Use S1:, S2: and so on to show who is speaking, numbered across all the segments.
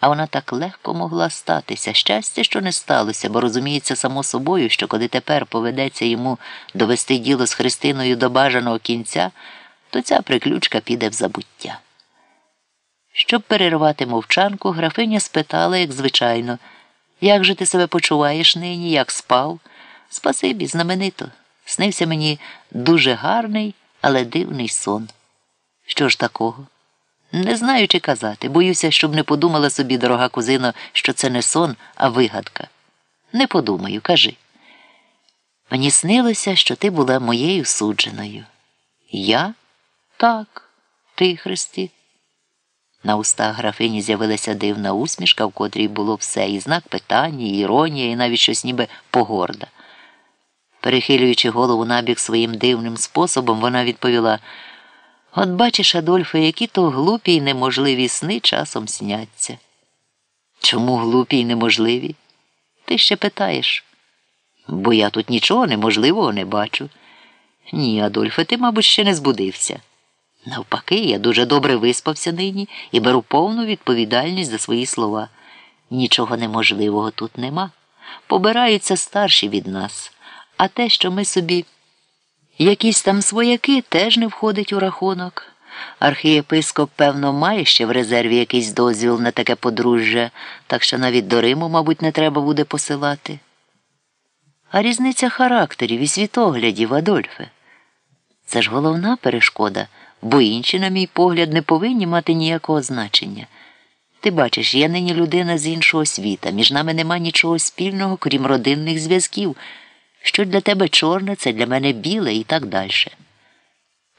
S1: А вона так легко могла статися. Щастя, що не сталося, бо розуміється само собою, що коли тепер поведеться йому довести діло з Христиною до бажаного кінця, то ця приключка піде в забуття. Щоб перервати мовчанку, графиня спитала, як звичайно, як же ти себе почуваєш нині, як спав? Спасибі, знаменито. Снився мені дуже гарний, але дивний сон. Що ж такого? Не знаю, чи казати. Боюся, щоб не подумала собі, дорога кузино, що це не сон, а вигадка. Не подумаю, кажи. Мені снилося, що ти була моєю судженою. Я? Так, ти, Христі. На устах графині з'явилася дивна усмішка, в котрій було все, і знак питання, і іронія, і навіть щось ніби погорда. Перехилюючи голову набік своїм дивним способом, вона відповіла От бачиш, Адольфе, які то глупі й неможливі сни часом сняться. Чому глупі й неможливі? Ти ще питаєш. Бо я тут нічого неможливого не бачу. Ні, Адольфе, ти, мабуть, ще не збудився. Навпаки, я дуже добре виспався нині і беру повну відповідальність за свої слова. Нічого неможливого тут нема. Побираються старші від нас, а те, що ми собі. Якісь там свояки теж не входить у рахунок. Архієпископ, певно, має ще в резерві якийсь дозвіл на таке подружжя, так що навіть до Риму, мабуть, не треба буде посилати. А різниця характерів і світоглядів, Адольфе. Це ж головна перешкода, бо інші, на мій погляд, не повинні мати ніякого значення. Ти бачиш, я нині людина з іншого світа, між нами нема нічого спільного, крім родинних зв'язків. Що для тебе чорне, це для мене біле і так далі.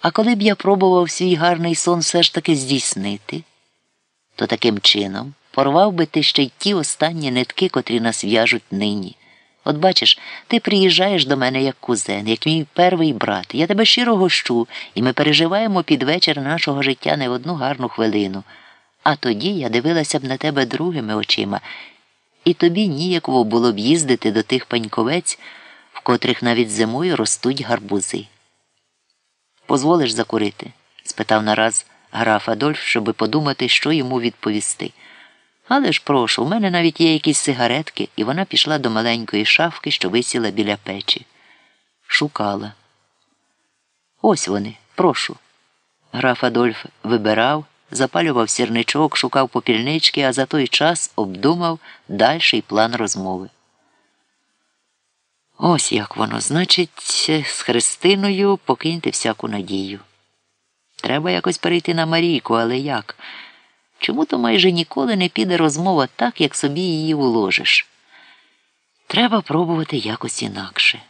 S1: А коли б я пробував свій гарний сон все ж таки здійснити, то таким чином порвав би ти ще й ті останні нитки, котрі нас в'яжуть нині. От бачиш, ти приїжджаєш до мене як кузен, як мій перший брат. Я тебе щиро гощу, і ми переживаємо під вечір нашого життя не одну гарну хвилину. А тоді я дивилася б на тебе другими очима, і тобі ніяково було б їздити до тих паньковець в котрих навіть зимою ростуть гарбузи. Позволиш закурити? спитав нараз граф Адольф, щоби подумати, що йому відповісти. Але ж прошу, у мене навіть є якісь сигаретки, і вона пішла до маленької шафки, що висіла біля печі. Шукала. Ось вони, прошу. Граф Адольф вибирав, запалював сірничок, шукав попільнички, а за той час обдумав дальший план розмови. Ось як воно, значить, з Христиною покиньте всяку надію. Треба якось перейти на Марійку, але як? Чому то майже ніколи не піде розмова так, як собі її уложиш? Треба пробувати якось інакше.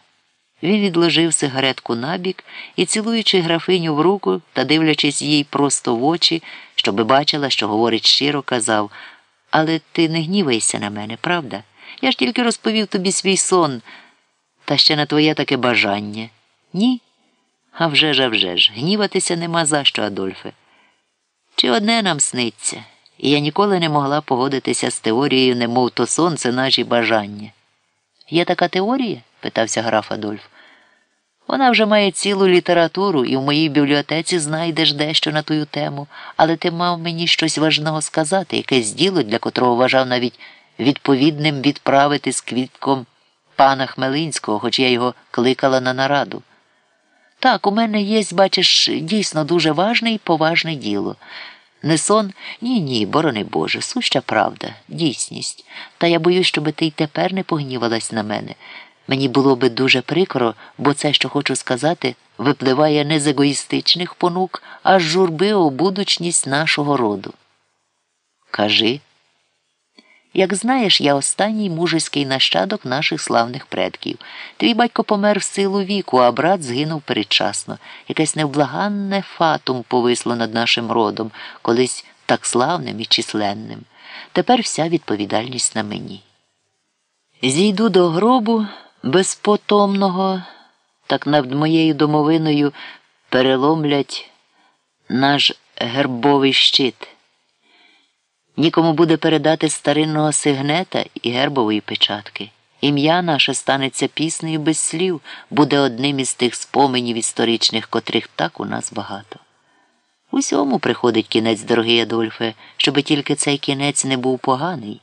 S1: Він відложив сигаретку набік і, цілуючи графиню в руку та дивлячись їй просто в очі, щоби бачила, що говорить щиро, казав Але ти не гнівайся на мене, правда? Я ж тільки розповів тобі свій сон. Та ще на твоє таке бажання. Ні? А вже ж, а вже ж, гніватися нема за що, Адольфе. Чи одне нам сниться, і я ніколи не могла погодитися з теорією, немов то сон це наші бажання. Є така теорія? питався граф Адольф. Вона вже має цілу літературу, і в моїй бібліотеці знайдеш дещо на тую тему, але ти мав мені щось важного сказати, якесь діло, для котрого вважав навіть відповідним відправити з квітком пана Хмелинського, хоч я його кликала на нараду. Так, у мене є, бачиш, дійсно дуже важне і поважне діло. Не сон, ні, ні, борони Боже, суща правда, дійсність. Та я боюсь, щоб ти й тепер не погнівалась на мене. Мені було би дуже прикро, бо це, що хочу сказати, випливає не з егоїстичних понук, а з журби о будучність нашого роду. Кажи. Як знаєш, я останній мужеський нащадок наших славних предків. Твій батько помер в силу віку, а брат згинув передчасно. Якесь невблаганне фатум повисло над нашим родом, колись так славним і численним. Тепер вся відповідальність на мені. Зійду до гробу безпотомного, так над моєю домовиною переломлять наш гербовий щит. Нікому буде передати старинного сигнета і гербової печатки. Ім'я наше станеться піснею без слів, буде одним із тих споменів історичних, котрих так у нас багато. Усьому приходить кінець, дорогий Адольфе, щоби тільки цей кінець не був поганий.